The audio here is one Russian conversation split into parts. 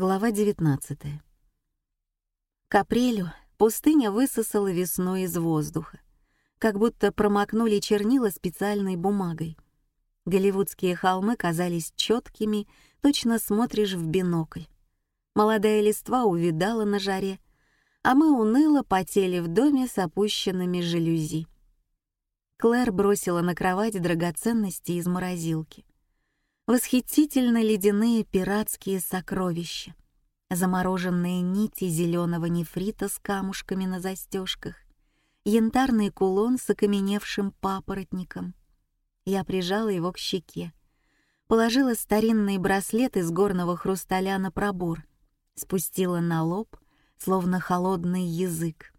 Глава 19. К апрелю пустыня высосала весну из воздуха, как будто промокнули чернила специальной бумагой. Голливудские холмы казались четкими, точно смотришь в бинокль. Молодая листва увидала на жаре, а мы уныло потели в доме с опущенными жалюзи. Клэр бросила на кровать драгоценности из морозилки восхитительно ледяные пиратские сокровища, замороженные нити зеленого нефрита с камушками на застежках, янтарный кулон с окаменевшим папоротником. Я прижала его к щеке, положила старинный браслет из горного хрусталя на пробор, спустила на лоб, словно холодный язык.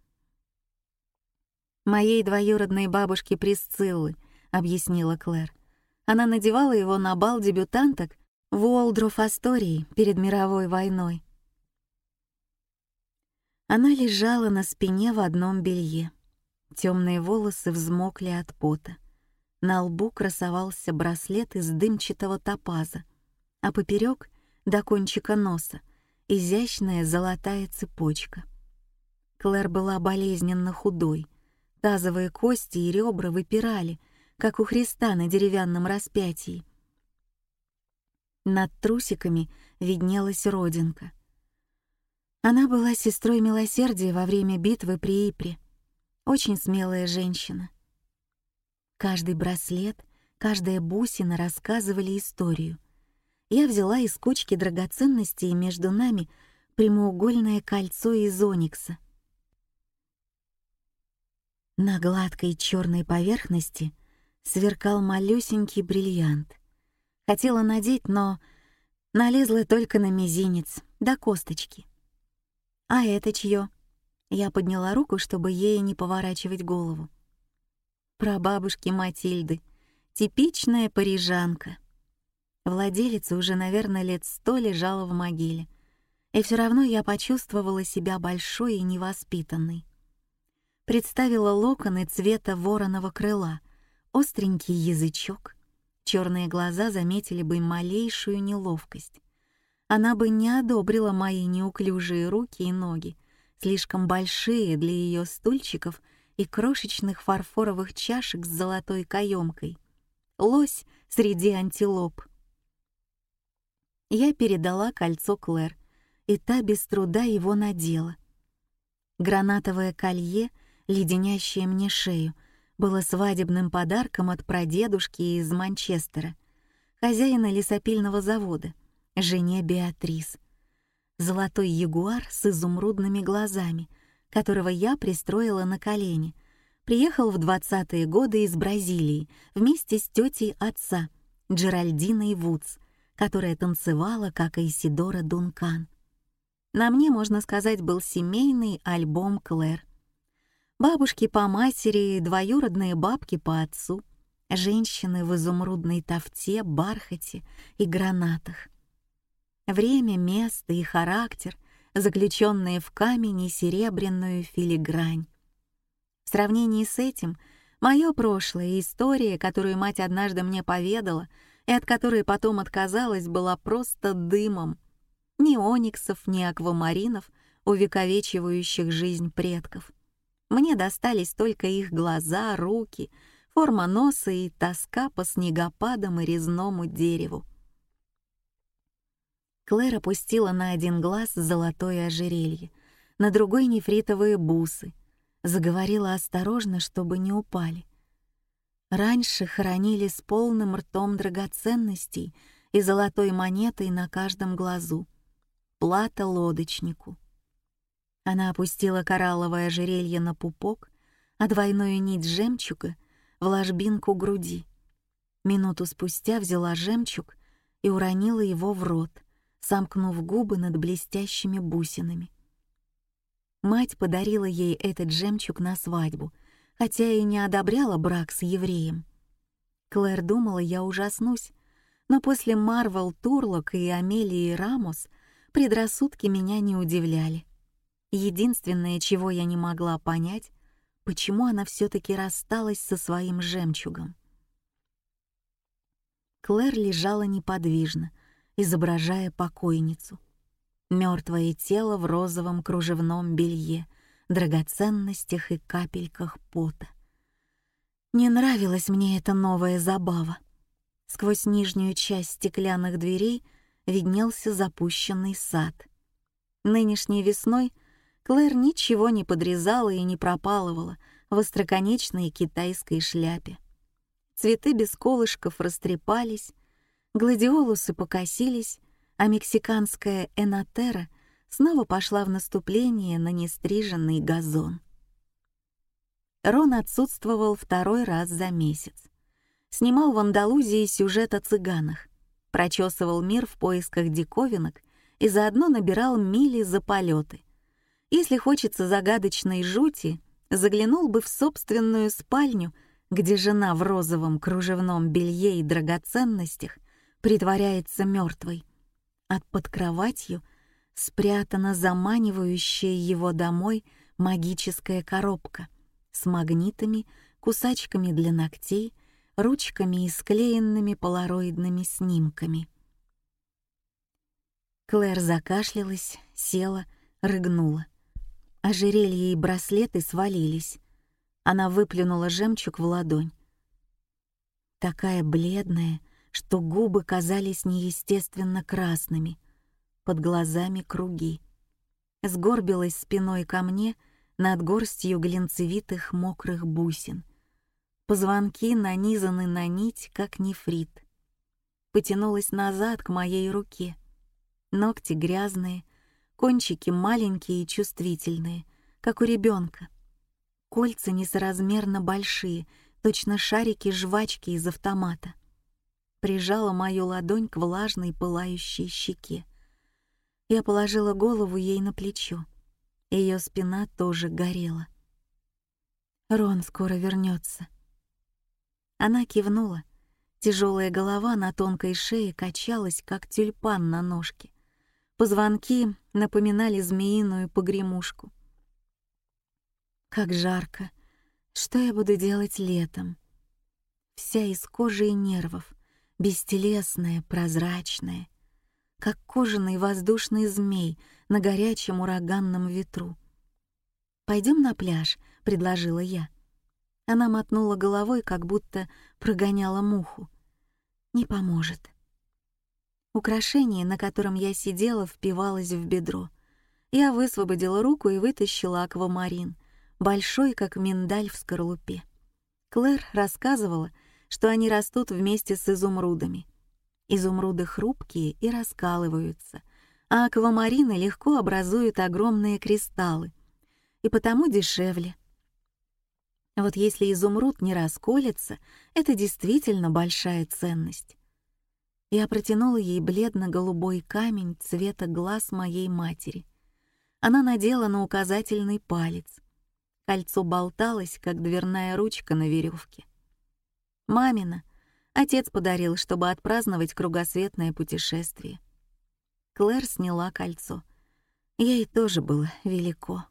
«Моей двоюродной бабушке Присциллы», — объяснила Клэр. Она надевала его на бал дебютанток в Уолдроф Астории перед мировой войной. Она лежала на спине в одном белье. Темные волосы взмокли от пота. На лбу красовался браслет из дымчатого топаза, а поперек, до кончика носа, изящная золотая цепочка. Клэр была болезненно худой. Тазовые кости и ребра выпирали — как у Христа на деревянном распятии. Над трусиками виднелась родинка. Она была сестрой милосердия во время битвы при Ипре. Очень смелая женщина. Каждый браслет, каждая бусина рассказывали историю. Я взяла из кучки драгоценностей между нами прямоугольное кольцо из оникса. На гладкой черной поверхности сверкал малюсенький бриллиант. Хотела надеть, но налезла только на мизинец, до косточки. «А это чье?» Я подняла руку, чтобы ей не поворачивать голову. Про бабушки Матильды. Типичная парижанка. Владелица уже, наверное, лет сто лежала в могиле. И все равно я почувствовала себя большой и невоспитанной. Представила локоны цвета вороного крыла — остренький язычок, черные глаза заметили бы малейшую неловкость. Она бы не одобрила мои неуклюжие руки и ноги, слишком большие для ее стульчиков и крошечных фарфоровых чашек с золотой каемкой. Лось среди антилоп. Я передала кольцо Клэр, и та без труда его надела. Гранатовое колье, леденящее мне шею — было свадебным подарком от прадедушки из Манчестера, хозяина лесопильного завода, жене Беатрис. Золотой ягуар с изумрудными глазами, которого я пристроила на колени, приехал в 20-е годы из Бразилии вместе с тетей отца, Джеральдиной Вудс, которая танцевала, как Исидора Дункан. На мне, можно сказать, был семейный альбом Клэр. Бабушки по матери, двоюродные бабки по отцу, женщины в изумрудной тофте, бархате и гранатах. Время, место и характер, заключенные в камень и серебряную филигрань. В сравнении с этим мое прошлое и история, которую мать однажды мне поведала и от которой потом отказалась, была просто дымом. Ни ониксов, ни аквамаринов, увековечивающих жизнь предков — мне достались только их глаза, руки, форма носа и тоска по снегопадам и резному дереву. Клэр опустила на один глаз золотое ожерелье, на другой — нефритовые бусы. Заговорила осторожно, чтобы не упали. Раньше хоронили с полным ртом драгоценностей и золотой монетой на каждом глазу. Плата лодочнику. Она опустила коралловое ожерелье на пупок, а двойную нить жемчуга в ложбинку груди. Минуту спустя взяла жемчуг и уронила его в рот, сомкнув губы над блестящими бусинами. Мать подарила ей этот жемчуг на свадьбу, хотя и не одобряла брак с евреем. Клэр думала, я ужаснусь, но после Марвел Турлок и Амелии Рамос предрассудки меня не удивляли. Единственное, чего я не могла понять, почему она все-таки рассталась со своим жемчугом. Клэр лежала неподвижно, изображая покойницу. Мертвое тело в розовом кружевном белье, драгоценностях и капельках пота. Не нравилась мне эта новая забава. Сквозь нижнюю часть стеклянных дверей виднелся запущенный сад. Нынешней весной Клэр ничего не подрезала и не пропалывала в остроконечной китайской шляпе. Цветы без колышков растрепались, гладиолусы покосились, а мексиканская энотера снова пошла в наступление на нестриженный газон. Рон отсутствовал второй раз за месяц. Снимал в Андалузии сюжет о цыганах, прочесывал мир в поисках диковинок и заодно набирал мили за полеты. Если хочется загадочной жути, заглянул бы в собственную спальню, где жена в розовом кружевном белье и драгоценностях притворяется мертвой, а под кроватью спрятана заманивающая его домой магическая коробка с магнитами, кусачками для ногтей, ручками и склеенными полароидными снимками. Клэр закашлялась, села, рыгнула. Ожерелье и браслеты свалились. Она выплюнула жемчуг в ладонь. Такая бледная, что губы казались неестественно красными, под глазами круги. Сгорбилась спиной ко мне над горстью глинцевитых мокрых бусин. Позвонки нанизаны на нить, как нефрит. Потянулась назад к моей руке. Ногти грязные, кончики маленькие и чувствительные, как у ребенка. Кольца несоразмерно большие, точно шарики жвачки из автомата. Прижала мою ладонь к влажной пылающей щеке. Я положила голову ей на плечо. Ее спина тоже горела. Рон скоро вернется. Она кивнула. Тяжелая голова на тонкой шее качалась, как тюльпан на ножке. Позвонки напоминали змеиную погремушку. Как жарко! Что я буду делать летом? Вся из кожи и нервов, бестелесная, прозрачная, как кожаный воздушный змей на горячем ураганном ветру. Пойдем на пляж», — предложила я. Она мотнула головой, как будто прогоняла муху. «Не поможет. Украшение, на котором я сидела, впивалось в бедро. Я высвободила руку и вытащила аквамарин, большой, как миндаль в скорлупе. Клэр рассказывала, что они растут вместе с изумрудами. Изумруды хрупкие и раскалываются, а аквамарины легко образуют огромные кристаллы, и потому дешевле. Вот если изумруд не расколется, это действительно большая ценность. Я протянула ей бледно-голубой камень цвета глаз моей матери. Она надела на указательный палец. Кольцо болталось, как дверная ручка на веревке. Мамина. Отец подарил, чтобы отпраздновать кругосветное путешествие. Клэр сняла кольцо. Ей тоже было велико.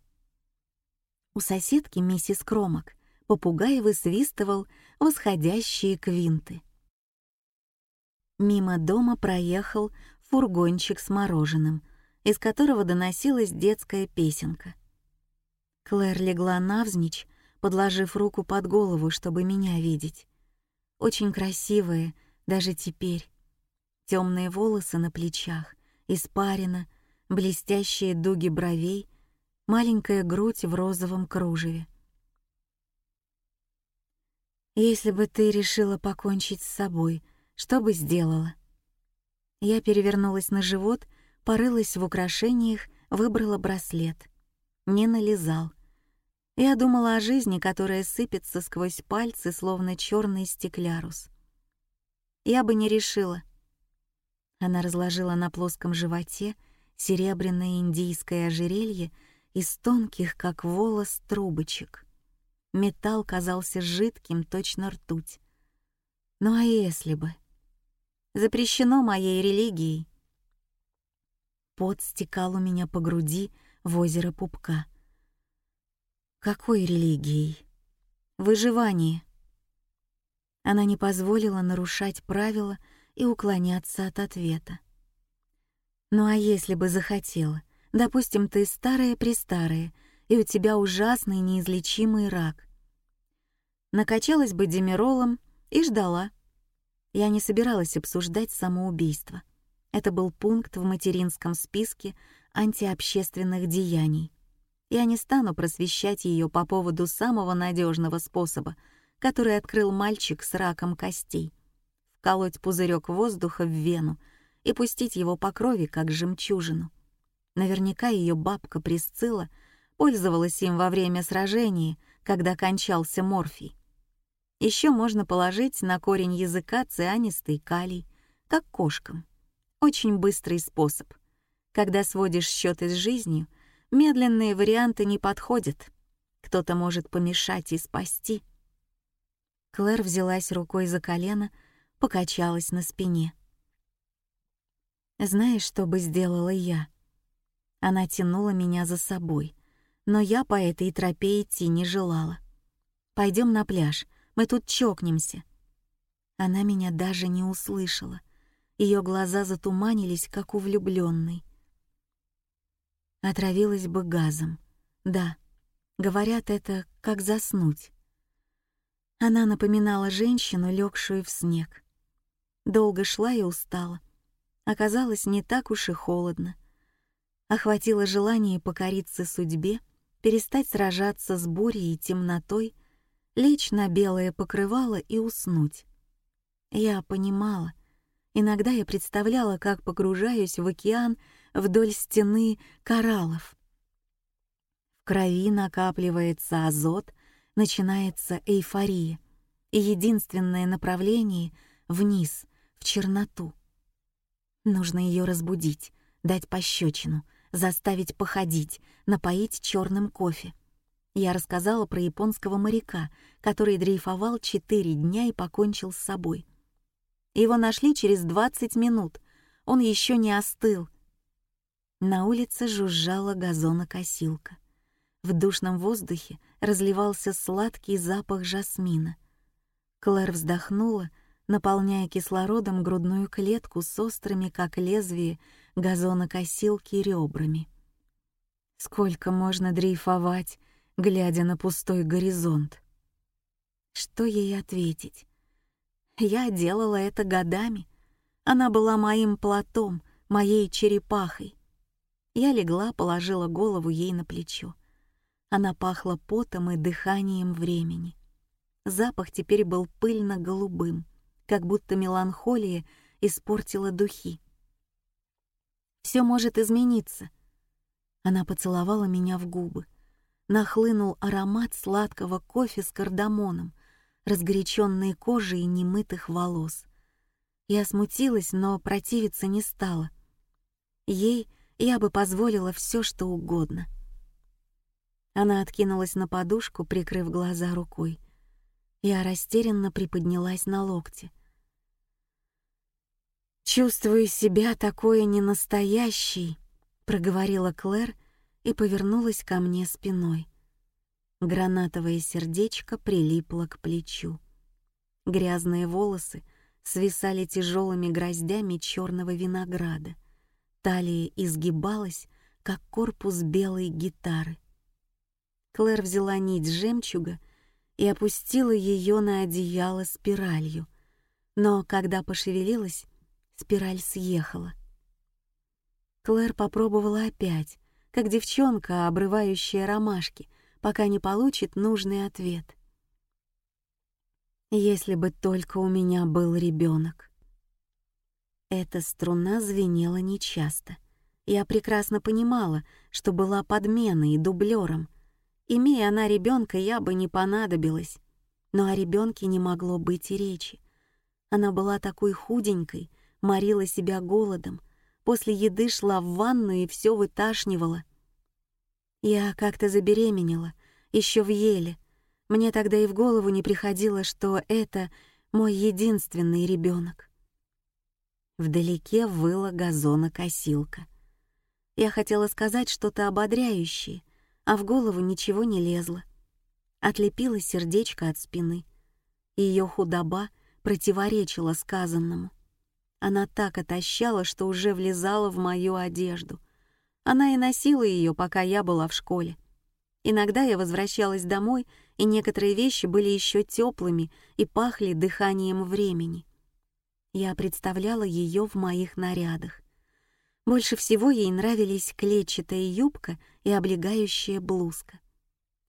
У соседки миссис Кромок попугай высвистывал восходящие квинты. Мимо дома проехал фургончик с мороженым, из которого доносилась детская песенка. Клэр легла навзничь, подложив руку под голову, чтобы меня видеть. Очень красивые, даже теперь. Темные волосы на плечах, испарина, блестящие дуги бровей, маленькая грудь в розовом кружеве. Если бы ты решила покончить с собой, что бы сделала? Я перевернулась на живот, порылась в украшениях, выбрала браслет. Не налезал. Я думала о жизни, которая сыпется сквозь пальцы, словно черный стеклярус. Я бы не решила. Она разложила на плоском животе серебряное индийское ожерелье из тонких, как волос, трубочек. Металл казался жидким, точно ртуть. Ну а если бы? Запрещено моей религией. Пот стекал у меня по груди в озеро пупка. Какой религией? Выживание. Она не позволила нарушать правила и уклоняться от ответа. Ну а если бы захотела? Допустим, ты старая-престарая, и у тебя ужасный неизлечимый рак. Накачалась бы демиролом и ждала. Я не собиралась обсуждать самоубийство. Это был пункт в материнском списке антиобщественных деяний. Я не стану просвещать ее по поводу самого надежного способа, который открыл мальчик с раком костей. Вколоть пузырек воздуха в вену и пустить его по крови, как жемчужину. Наверняка ее бабка Присцилла пользовалась им во время сражения, когда кончался морфий. Еще можно положить на корень языка цианистый калий, как кошкам. Очень быстрый способ. Когда сводишь счеты с жизнью, медленные варианты не подходят. Кто-то может помешать и спасти. Клэр взялась рукой за колено, покачалась на спине. «Знаешь, что бы сделала я?» Она тянула меня за собой, но я по этой тропе идти не желала. Пойдем на пляж, мы тут чокнемся». Она меня даже не услышала. Ее глаза затуманились, как у влюбленной. Отравилась бы газом. Да, говорят, это как заснуть. Она напоминала женщину, легшую в снег. Долго шла и устала. Оказалось, не так уж и холодно. Охватило желание покориться судьбе, перестать сражаться с бурей и темнотой, лечь на белое покрывало и уснуть. Я понимала. Иногда я представляла, как погружаюсь в океан вдоль стены кораллов. В крови накапливается азот, начинается эйфория, и единственное направление — вниз, в черноту. Нужно ее разбудить, дать пощечину, заставить походить, напоить черным кофе. Я рассказала про японского моряка, который дрейфовал четыре дня и покончил с собой. Его нашли через 20 минут. Он еще не остыл. На улице жужжала газонокосилка. В душном воздухе разливался сладкий запах жасмина. Клэр вздохнула, наполняя кислородом грудную клетку с острыми, как лезвие, газонокосилки ребрами. Сколько можно дрейфовать, глядя на пустой горизонт. Что ей ответить? Я делала это годами. Она была моим плотом, моей черепахой. Я легла, положила голову ей на плечо. Она пахла потом и дыханием времени. Запах теперь был пыльно-голубым, как будто меланхолия испортила духи. Все может измениться. Она поцеловала меня в губы нахлынул аромат сладкого кофе с кардамоном, разгоряченной кожи и немытых волос. Я смутилась, но противиться не стала. Ей я бы позволила все, что угодно. Она откинулась на подушку, прикрыв глаза рукой. Я растерянно приподнялась на локте. «Чувствую себя такое ненастоящей», — проговорила Клэр, — и повернулась ко мне спиной. Гранатовое сердечко прилипло к плечу. Грязные волосы свисали тяжелыми гроздями черного винограда. Талия изгибалась, как корпус белой гитары. Клэр взяла нить жемчуга и опустила ее на одеяло спиралью, но когда пошевелилась, спираль съехала. Клэр попробовала опять, как девчонка, обрывающая ромашки, пока не получит нужный ответ. Если бы только у меня был ребенок. Эта струна звенела нечасто. Я прекрасно понимала, что была подменой и дублером. Имея она ребенка, я бы не понадобилась. Но о ребенке не могло быть и речи. Она была такой худенькой, морила себя голодом, После еды шла в ванну и все выташнивала. Я как-то забеременела, еще в еле. Мне тогда и в голову не приходило, что это мой единственный ребенок. Вдалеке выла газонокосилка. Я хотела сказать что-то ободряющее, а в голову ничего не лезло. Отлепила сердечко от спины. Ее худоба противоречила сказанному. Она так отощала, что уже влезала в мою одежду. Она и носила ее, пока я была в школе. Иногда я возвращалась домой, и некоторые вещи были еще теплыми и пахли дыханием времени. Я представляла ее в моих нарядах. Больше всего ей нравились клетчатая юбка и облегающая блузка.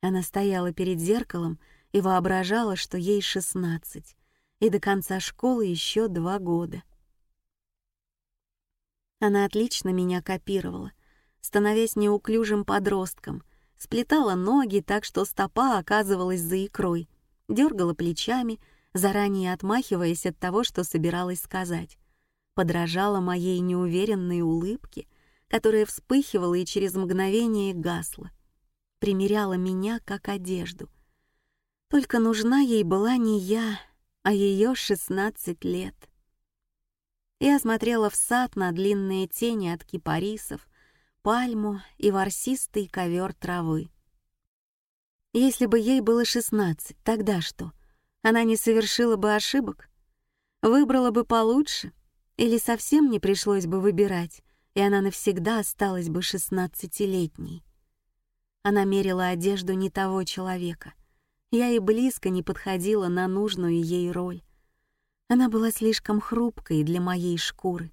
Она стояла перед зеркалом и воображала, что ей 16, и до конца школы еще два года. Она отлично меня копировала, становясь неуклюжим подростком, сплетала ноги так, что стопа оказывалась за икрой, дергала плечами, заранее отмахиваясь от того, что собиралась сказать подражала моей неуверенной улыбке, которая вспыхивала и через мгновение гасла, примеряла меня как одежду. Только нужна ей была не я, а ее шестнадцать лет. Я смотрела в сад на длинные тени от кипарисов, пальму и ворсистый ковер травы. Если бы ей было шестнадцать, тогда что? Она не совершила бы ошибок? Выбрала бы получше? Или совсем не пришлось бы выбирать, и она навсегда осталась бы шестнадцатилетней. Она мерила одежду не того человека. Я и близко не подходила на нужную ей роль. Она была слишком хрупкой для моей шкуры.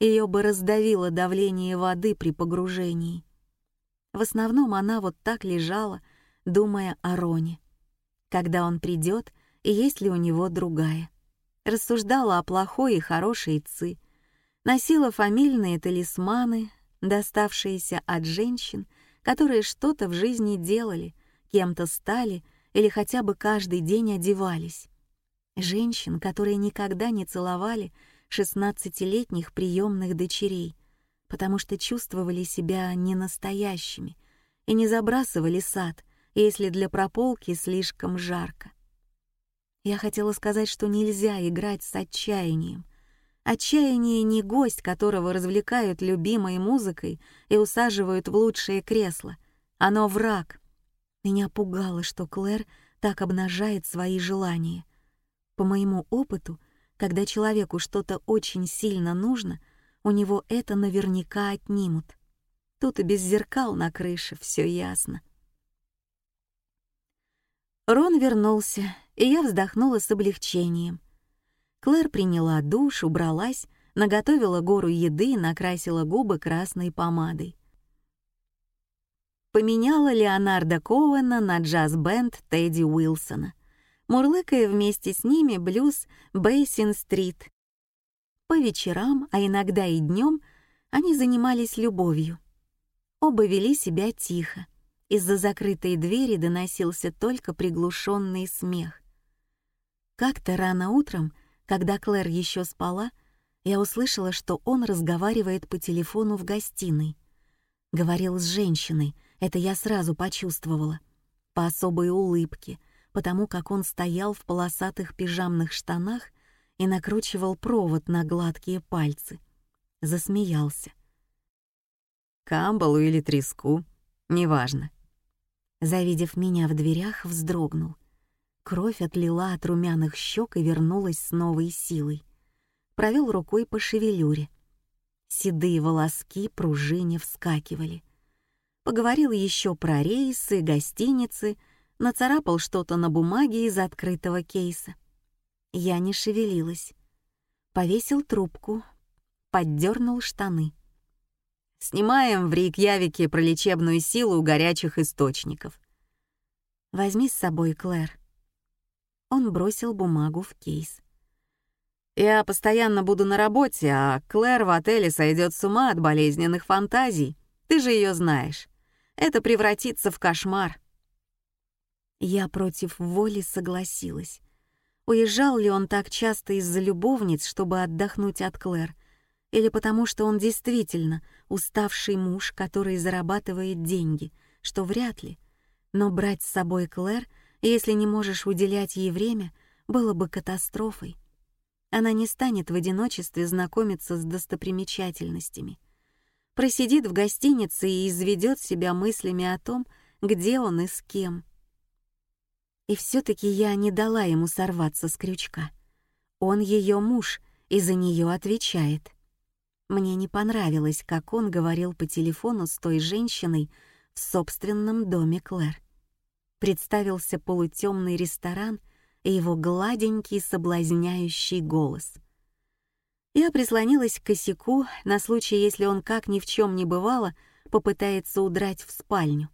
Ее бы раздавило давление воды при погружении. В основном она вот так лежала, думая о Роне. Когда он придет, и есть ли у него другая рассуждала о плохой и хорошей Ци, носила фамильные талисманы, доставшиеся от женщин, которые что-то в жизни делали, кем-то стали или хотя бы каждый день одевались. Женщин, которые никогда не целовали шестнадцатилетних приемных дочерей, потому что чувствовали себя ненастоящими и не забрасывали сад, если для прополки слишком жарко. Я хотела сказать, что нельзя играть с отчаянием. Отчаяние не гость, которого развлекают любимой музыкой и усаживают в лучшее кресло. Оно враг. Меня пугало, что Клэр так обнажает свои желания. По моему опыту, когда человеку что-то очень сильно нужно, у него это наверняка отнимут. Тут и без зеркал на крыше все ясно. Рон вернулся, и я вздохнула с облегчением. Клэр приняла душ, убралась, наготовила гору еды и накрасила губы красной помадой. Поменяла Леонарда Коуэна на джаз-бенд Тедди Уилсона, мурлыкая вместе с ними блюз Бейсин-стрит. По вечерам, а иногда и днем, они занимались любовью. Оба вели себя тихо — из-за закрытой двери доносился только приглушенный смех. Как-то рано утром, когда Клэр еще спала, я услышала, что он разговаривает по телефону в гостиной. Говорил с женщиной, это я сразу почувствовала. По особой улыбке, потому как он стоял в полосатых пижамных штанах и накручивал провод на гладкие пальцы. Засмеялся. «Камбалу или треску, неважно. Завидев меня в дверях, вздрогнул. Кровь отлила от румяных щек и вернулась с новой силой. Провел рукой по шевелюре. Седые волоски пружине вскакивали. Поговорил еще про рейсы, гостиницы, нацарапал что-то на бумаге из открытого кейса. Я не шевелилась. Повесил трубку, поддернул штаны. Снимаем в Рейкьявике про лечебную силу горячих источников. Возьми с собой Клэр. Он бросил бумагу в кейс. Я постоянно буду на работе, а Клэр в отеле сойдет с ума от болезненных фантазий. Ты же ее знаешь. Это превратится в кошмар. Я против воли согласилась. Уезжал ли он так часто из-за любовниц, чтобы отдохнуть от Клэр, или потому что он действительно уставший муж, который зарабатывает деньги, что вряд ли. Но брать с собой Клэр, если не можешь уделять ей время, было бы катастрофой. Она не станет в одиночестве знакомиться с достопримечательностями. Просидит в гостинице и изведет себя мыслями о том, где он и с кем. И все таки я не дала ему сорваться с крючка. Он ее муж, и за нее отвечает. Мне не понравилось, как он говорил по телефону с той женщиной в собственном доме Клэр. Представился полутемный ресторан и его гладенький соблазняющий голос. Я прислонилась к косяку на случай, если он как ни в чем не бывало, попытается удрать в спальню.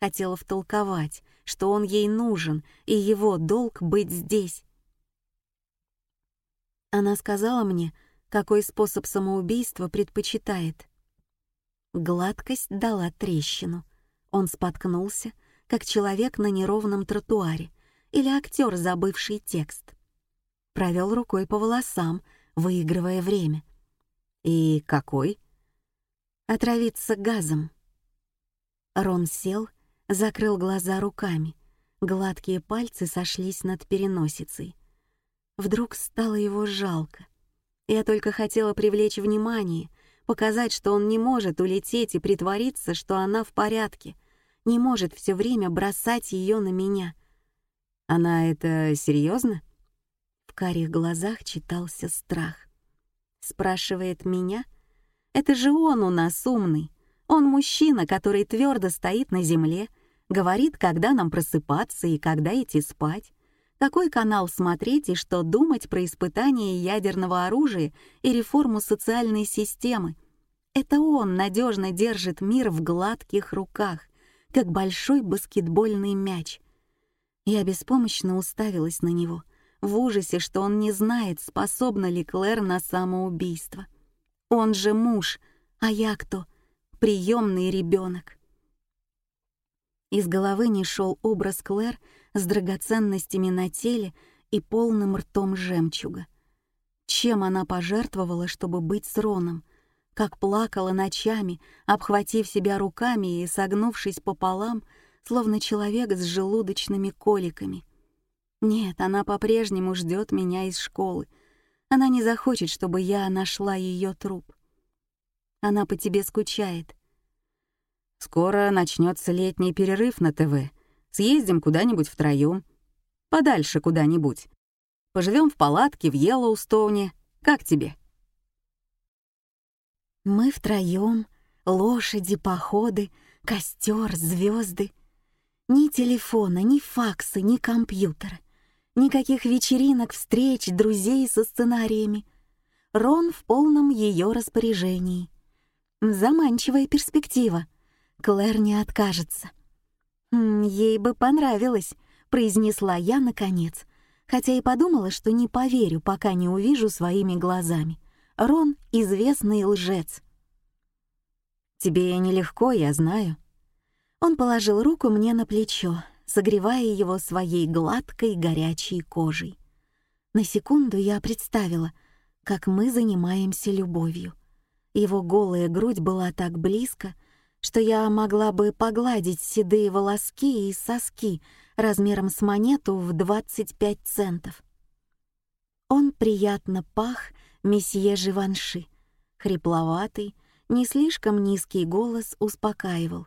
Хотела втолковать, что он ей нужен, и его долг быть здесь. Она сказала мне, какой способ самоубийства предпочитает. Гладкость дала трещину. Он споткнулся, как человек на неровном тротуаре или актер, забывший текст. Провел рукой по волосам, выигрывая время. «И какой?» «Отравиться газом». Рон сел, закрыл глаза руками. Гладкие пальцы сошлись над переносицей. Вдруг стало его жалко. Я только хотела привлечь внимание, показать, что он не может улететь и притвориться, что она в порядке, не может все время бросать ее на меня. Она это серьезно? В карих глазах читался страх. Спрашивает меня? Это же он у нас умный. Он мужчина, который твердо стоит на земле, говорит, когда нам просыпаться и когда идти спать, какой канал смотреть и что думать про испытания ядерного оружия и реформу социальной системы. Это он надежно держит мир в гладких руках, как большой баскетбольный мяч. Я беспомощно уставилась на него, в ужасе, что он не знает, способна ли Клэр на самоубийство. Он же муж, а я кто? Приемный ребенок. Из головы не шел образ Клэр с драгоценностями на теле и полным ртом жемчуга. Чем она пожертвовала, чтобы быть с Роном? Как плакала ночами, обхватив себя руками и согнувшись пополам, словно человек с желудочными коликами. Нет, она по-прежнему ждет меня из школы. Она не захочет, чтобы я нашла ее труп. Она по тебе скучает. Скоро начнется летний перерыв на ТВ. Съездим куда-нибудь втроем. Подальше куда-нибудь. Поживем в палатке в Йеллоустоуне. Как тебе? Мы втроем, лошади, походы, костер, звезды. Ни телефона, ни факса, ни компьютера. Никаких вечеринок, встреч, друзей со сценариями. Рон в полном ее распоряжении. Заманчивая перспектива — Клэр не откажется. «Ей бы понравилось», — произнесла я наконец, хотя и подумала, что не поверю, пока не увижу своими глазами. Рон — известный лжец. «Тебе нелегко, я знаю». Он положил руку мне на плечо, согревая его своей гладкой горячей кожей. На секунду я представила, как мы занимаемся любовью. Его голая грудь была так близко, что я могла бы погладить седые волоски и соски размером с монету в 25 центов. Он приятно пах месье Живанши. Хрипловатый, не слишком низкий голос успокаивал.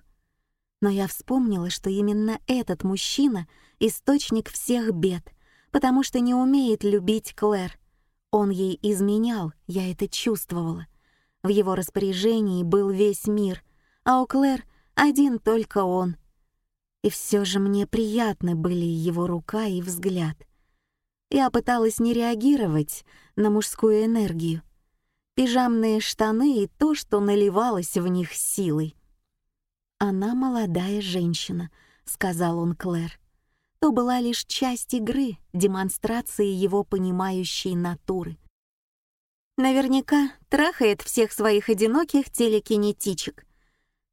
Но я вспомнила, что именно этот мужчина — источник всех бед, потому что не умеет любить Клэр. Он ей изменял, я это чувствовала. В его распоряжении был весь мир — а у Клэр один только он. И все же мне приятны были его рука и взгляд. Я пыталась не реагировать на мужскую энергию. Пижамные штаны и то, что наливалось в них силой. «Она молодая женщина», — сказал он Клэр. То была лишь часть игры, демонстрации его понимающей натуры. Наверняка трахает всех своих одиноких телекинетичек,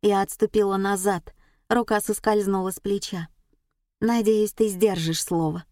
я отступила назад, рука соскользнула с плеча. «Надеюсь, ты сдержишь слово».